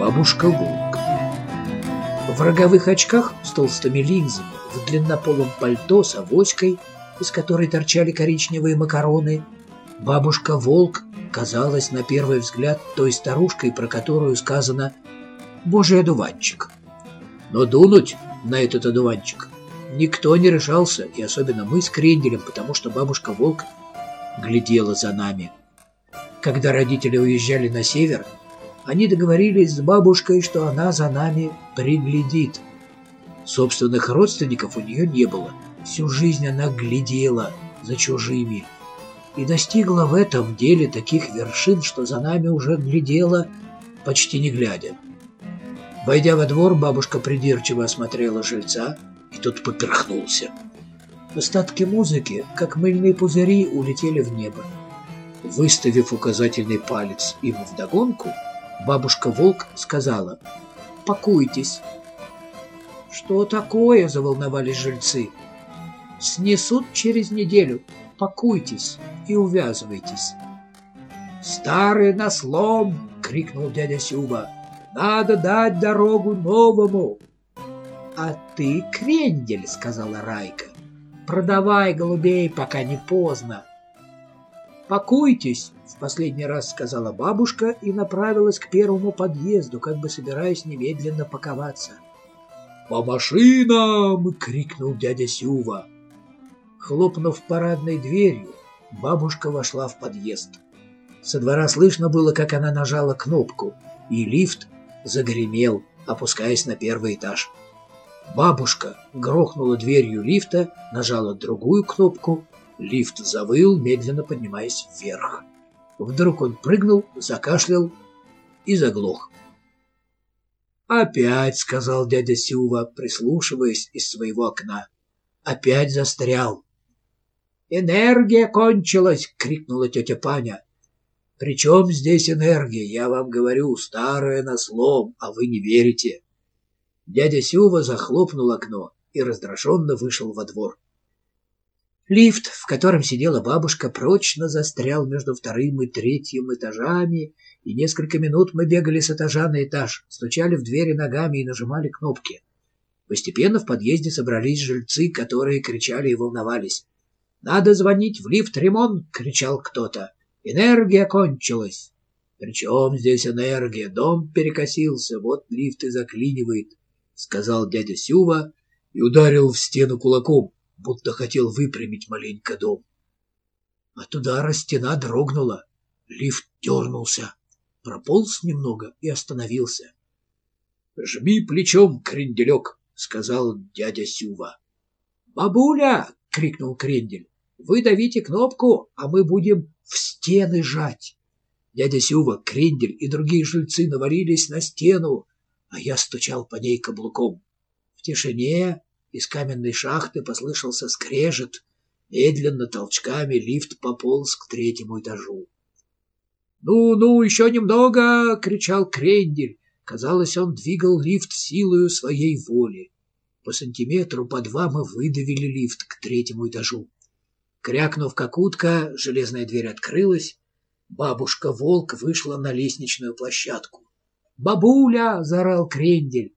Бабушка-волк. В роговых очках с толстыми линзами, в длиннополом пальто с авоськой, из которой торчали коричневые макароны, бабушка-волк казалась на первый взгляд той старушкой, про которую сказано «Божий одуванчик». Но дунуть на этот одуванчик никто не решался, и особенно мы с Кренделем, потому что бабушка-волк глядела за нами. Когда родители уезжали на север, они договорились с бабушкой, что она за нами приглядит. Собственных родственников у нее не было. Всю жизнь она глядела за чужими. И достигла в этом деле таких вершин, что за нами уже глядела, почти не глядя. Войдя во двор, бабушка придирчиво осмотрела жильца, и тот поперхнулся. Остатки музыки, как мыльные пузыри, улетели в небо. Выставив указательный палец им вдогонку, бабушка-волк сказала «Пакуйтесь». «Что такое?» – заволновались жильцы. «Снесут через неделю. Пакуйтесь и увязывайтесь». «Старый на слом!» — крикнул дядя Сюба. «Надо дать дорогу новому!» «А ты крендель!» — сказала Райка. «Продавай голубей, пока не поздно!» «Пакуйтесь!» — в последний раз сказала бабушка и направилась к первому подъезду, как бы собираясь немедленно паковаться. «По машинам!» — крикнул дядя Сюва. Хлопнув парадной дверью, бабушка вошла в подъезд. Со двора слышно было, как она нажала кнопку, и лифт загремел, опускаясь на первый этаж. Бабушка грохнула дверью лифта, нажала другую кнопку, Лифт завыл, медленно поднимаясь вверх. Вдруг он прыгнул, закашлял и заглох. «Опять», — сказал дядя Силва, прислушиваясь из своего окна. «Опять застрял». «Энергия кончилась!» — крикнула тетя Паня. «При чем здесь энергия? Я вам говорю, старая на слом, а вы не верите». Дядя Силва захлопнул окно и раздраженно вышел во двор. Лифт, в котором сидела бабушка, прочно застрял между вторым и третьим этажами, и несколько минут мы бегали с этажа на этаж, стучали в двери ногами и нажимали кнопки. Постепенно в подъезде собрались жильцы, которые кричали и волновались. «Надо звонить в лифт ремонт!» — кричал кто-то. «Энергия кончилась!» «При чем здесь энергия? Дом перекосился, вот лифт и заклинивает», — сказал дядя Сюва и ударил в стену кулаком будто хотел выпрямить маленько дом. От удара стена дрогнула, лифт дернулся, прополз немного и остановился. — Жми плечом, кренделек, — сказал дядя Сюва. — Бабуля! — крикнул крендель. — Вы давите кнопку, а мы будем в стены жать. Дядя Сюва, крендель и другие жильцы навалились на стену, а я стучал по ней каблуком. В тишине из каменной шахты послышался скрежет. Медленно толчками лифт пополз к третьему этажу. «Ну, ну, еще немного!» — кричал Крендель. Казалось, он двигал лифт силою своей воли. По сантиметру, по два мы выдавили лифт к третьему этажу. Крякнув как утка, железная дверь открылась. Бабушка-волк вышла на лестничную площадку. «Бабуля!» — заорал Крендель.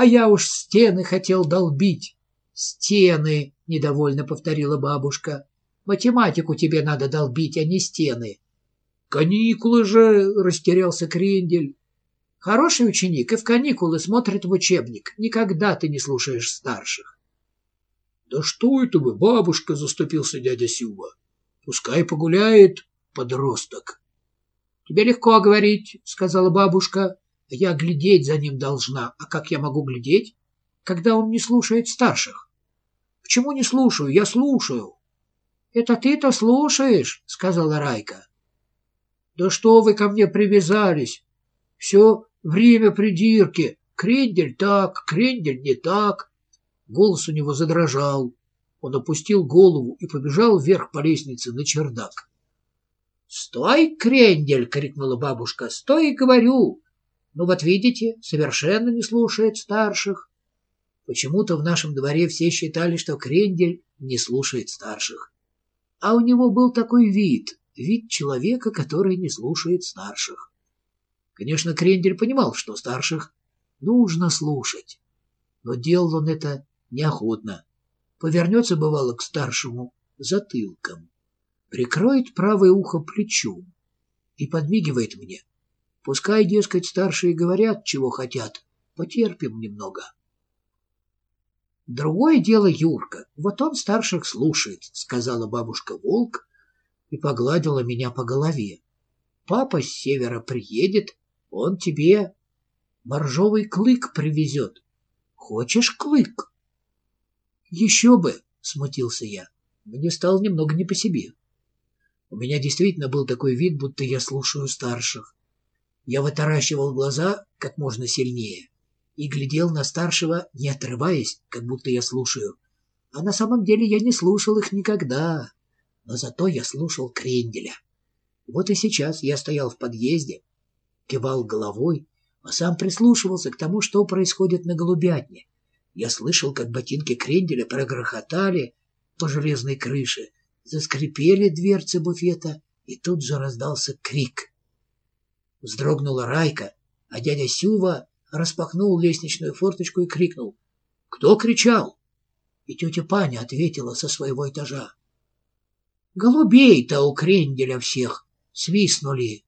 А я уж стены хотел долбить. Стены, недовольно повторила бабушка. Математику тебе надо долбить, а не стены. Каникулы же, растерялся Крендель. Хороший ученик и в каникулы смотрит в учебник. Никогда ты не слушаешь старших. Да что это вы, бабушка, заступился дядя Сюба. Пускай погуляет подросток. Тебе легко говорить, сказала бабушка. Я глядеть за ним должна. А как я могу глядеть, когда он не слушает старших? Почему не слушаю? Я слушаю. Это ты-то слушаешь, сказала Райка. Да что вы ко мне привязались? Все время придирки. Крендель так, крендель не так. Голос у него задрожал. Он опустил голову и побежал вверх по лестнице на чердак. «Стой, крендель!» — крикнула бабушка. «Стой, говорю! Ну вот видите, совершенно не слушает старших. Почему-то в нашем дворе все считали, что Крендель не слушает старших. А у него был такой вид, вид человека, который не слушает старших. Конечно, Крендель понимал, что старших нужно слушать, но делал он это неохотно. Повернется, бывало, к старшему затылком, прикроет правое ухо плечом и подмигивает мне. Пускай, дескать, старшие говорят, чего хотят, потерпим немного. Другое дело Юрка, вот он старших слушает, сказала бабушка Волк и погладила меня по голове. Папа с севера приедет, он тебе моржовый клык привезет. Хочешь клык? Еще бы, смутился я. Мне стало немного не по себе. У меня действительно был такой вид, будто я слушаю старших. Я вытаращивал глаза как можно сильнее и глядел на старшего, не отрываясь, как будто я слушаю. А на самом деле я не слушал их никогда, но зато я слушал Кренделя. Вот и сейчас я стоял в подъезде, кивал головой, а сам прислушивался к тому, что происходит на голубятне. Я слышал, как ботинки Кренделя прогрохотали по железной крыше, заскрипели дверцы буфета, и тут же раздался крик. Вздрогнула Райка, а дядя Сюва распахнул лестничную форточку и крикнул. «Кто кричал?» И тетя Паня ответила со своего этажа. «Голубей-то у кренделя всех свистнули!»